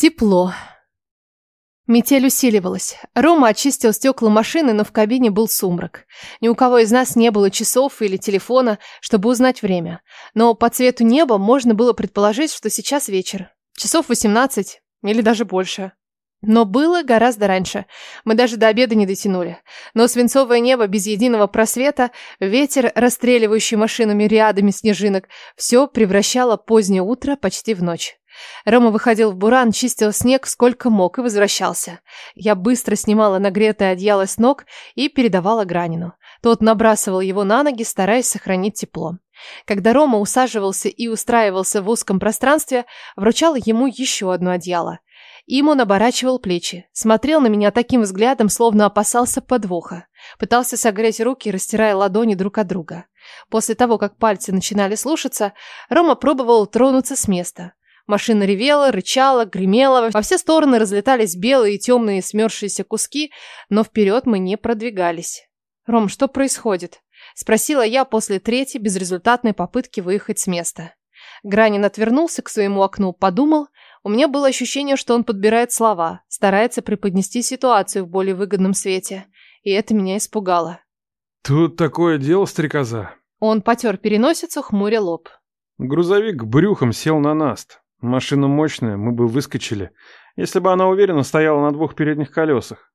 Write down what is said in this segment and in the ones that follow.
Тепло. Метель усиливалась. Рома очистил стекла машины, но в кабине был сумрак. Ни у кого из нас не было часов или телефона, чтобы узнать время. Но по цвету неба можно было предположить, что сейчас вечер. Часов 18 или даже больше. Но было гораздо раньше. Мы даже до обеда не дотянули. Но свинцовое небо без единого просвета, ветер, расстреливающий машинами рядами снежинок, все превращало позднее утро почти в ночь. Рома выходил в буран, чистил снег сколько мог и возвращался. Я быстро снимала нагретое одеяло с ног и передавала Гранину. Тот набрасывал его на ноги, стараясь сохранить тепло. Когда Рома усаживался и устраивался в узком пространстве, вручала ему еще одно одеяло. Им он оборачивал плечи, смотрел на меня таким взглядом, словно опасался подвоха. Пытался согреть руки, растирая ладони друг от друга. После того, как пальцы начинали слушаться, Рома пробовал тронуться с места. Машина ревела, рычала, гремела, во все стороны разлетались белые и темные смерзшиеся куски, но вперед мы не продвигались. «Ром, что происходит?» – спросила я после третьей безрезультатной попытки выехать с места. Гранин отвернулся к своему окну, подумал. У меня было ощущение, что он подбирает слова, старается преподнести ситуацию в более выгодном свете. И это меня испугало. «Тут такое дело, стрекоза». Он потер переносицу, хмуря лоб. Грузовик брюхом сел на наст. Машина мощная, мы бы выскочили, если бы она уверенно стояла на двух передних колесах.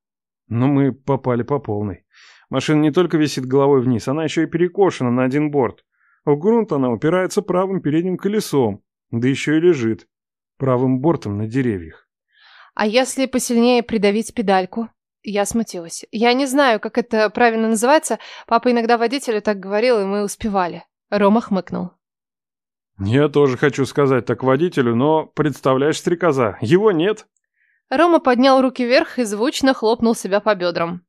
Но мы попали по полной. Машина не только висит головой вниз, она еще и перекошена на один борт. В грунт она упирается правым передним колесом, да еще и лежит правым бортом на деревьях. А если посильнее придавить педальку? Я смутилась. Я не знаю, как это правильно называется. Папа иногда водителю так говорил, и мы успевали. Рома хмыкнул. Я тоже хочу сказать так водителю, но, представляешь, стрекоза, его нет. Рома поднял руки вверх и звучно хлопнул себя по бедрам.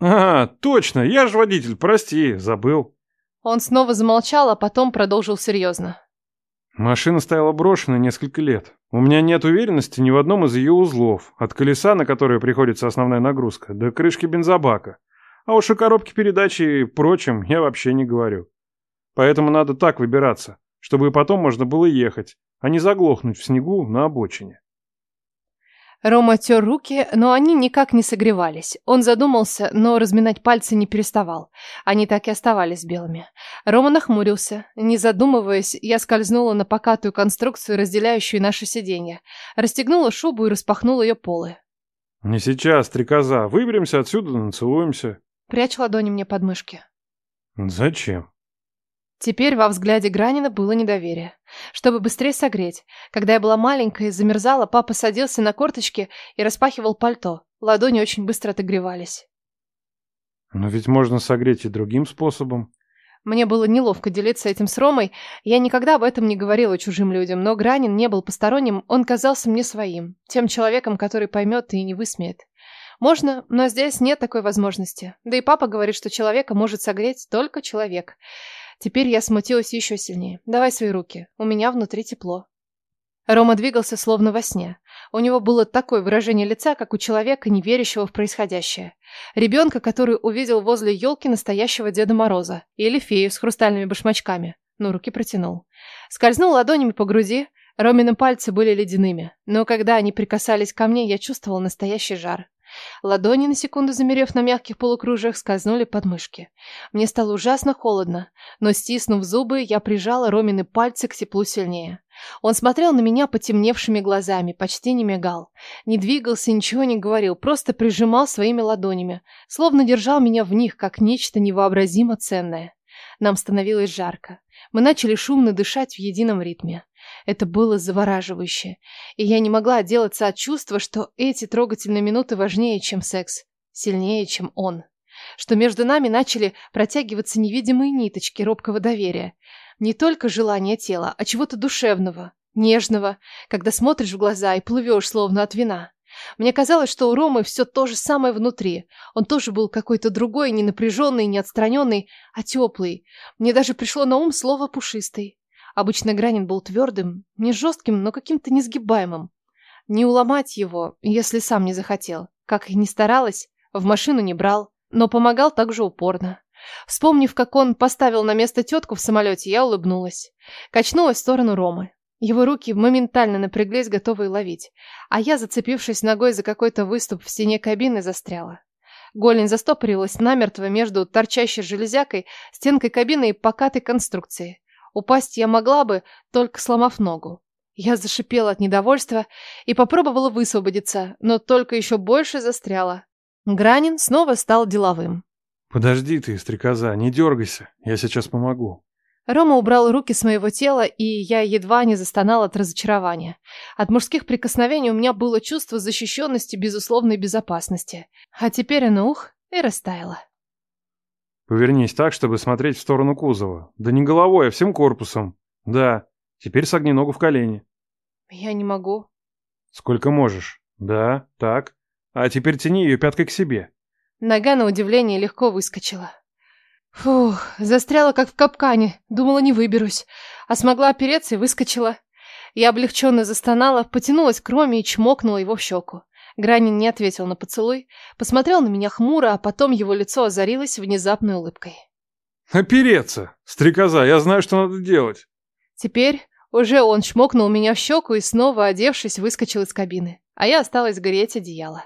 А, точно, я же водитель, прости, забыл. Он снова замолчал, а потом продолжил серьезно. Машина стояла брошенной несколько лет. У меня нет уверенности ни в одном из ее узлов, от колеса, на которое приходится основная нагрузка, до крышки бензобака. А уж о коробке передачи и прочем я вообще не говорю. Поэтому надо так выбираться чтобы потом можно было ехать, а не заглохнуть в снегу на обочине. Рома тер руки, но они никак не согревались. Он задумался, но разминать пальцы не переставал. Они так и оставались белыми. Рома нахмурился. Не задумываясь, я скользнула на покатую конструкцию, разделяющую наши сиденья. Расстегнула шубу и распахнула ее полы. «Не сейчас, стрекоза. Выберемся отсюда, нацелуемся». Прячь ладони мне под мышки. «Зачем?» Теперь во взгляде Гранина было недоверие. Чтобы быстрее согреть. Когда я была маленькая и замерзала, папа садился на корточки и распахивал пальто. Ладони очень быстро отогревались. Но ведь можно согреть и другим способом. Мне было неловко делиться этим с Ромой. Я никогда об этом не говорила чужим людям, но Гранин не был посторонним, он казался мне своим. Тем человеком, который поймет и не высмеет. Можно, но здесь нет такой возможности. Да и папа говорит, что человека может согреть только человек. Теперь я смутилась еще сильнее. Давай свои руки. У меня внутри тепло. Рома двигался словно во сне. У него было такое выражение лица, как у человека, не верящего в происходящее. Ребенка, который увидел возле елки настоящего Деда Мороза. Или фею с хрустальными башмачками. Но руки протянул. Скользнул ладонями по груди. Ромины пальцы были ледяными. Но когда они прикасались ко мне, я чувствовал настоящий жар. Ладони, на секунду замерев на мягких полукружиях, скользнули под мышки. Мне стало ужасно холодно, но, стиснув зубы, я прижала Ромины пальцы к теплу сильнее. Он смотрел на меня потемневшими глазами, почти не мигал. Не двигался, ничего не говорил, просто прижимал своими ладонями, словно держал меня в них, как нечто невообразимо ценное. Нам становилось жарко. Мы начали шумно дышать в едином ритме. Это было завораживающе. И я не могла отделаться от чувства, что эти трогательные минуты важнее, чем секс. Сильнее, чем он. Что между нами начали протягиваться невидимые ниточки робкого доверия. Не только желание тела, а чего-то душевного, нежного, когда смотришь в глаза и плывешь, словно от вина. Мне казалось, что у Ромы все то же самое внутри. Он тоже был какой-то другой, не напряженный, не отстраненный, а теплый. Мне даже пришло на ум слово «пушистый». Обычно Гранин был твердым, не жестким, но каким-то несгибаемым. Не уломать его, если сам не захотел. Как и не старалась, в машину не брал, но помогал так же упорно. Вспомнив, как он поставил на место тетку в самолете, я улыбнулась. Качнулась в сторону Ромы. Его руки моментально напряглись, готовые ловить. А я, зацепившись ногой за какой-то выступ в стене кабины, застряла. Голень застопорилась намертво между торчащей железякой, стенкой кабины и покатой конструкцией. Упасть я могла бы, только сломав ногу. Я зашипела от недовольства и попробовала высвободиться, но только еще больше застряла. Гранин снова стал деловым. «Подожди ты, стрекоза, не дергайся, я сейчас помогу». Рома убрал руки с моего тела, и я едва не застонала от разочарования. От мужских прикосновений у меня было чувство защищенности, безусловной безопасности. А теперь оно ух и растаяло. Повернись так, чтобы смотреть в сторону кузова. Да не головой, а всем корпусом. Да, теперь согни ногу в колени. Я не могу. Сколько можешь. Да, так. А теперь тяни ее пяткой к себе. Нога, на удивление, легко выскочила. Фух, застряла как в капкане, думала не выберусь. А смогла опереться и выскочила. Я облегченно застонала, потянулась к Роме и чмокнула его в щеку. Гранин не ответил на поцелуй, посмотрел на меня хмуро, а потом его лицо озарилось внезапной улыбкой. «Опереться! Стрекоза, я знаю, что надо делать!» Теперь уже он чмокнул меня в щеку и снова, одевшись, выскочил из кабины, а я осталась греть одеяло.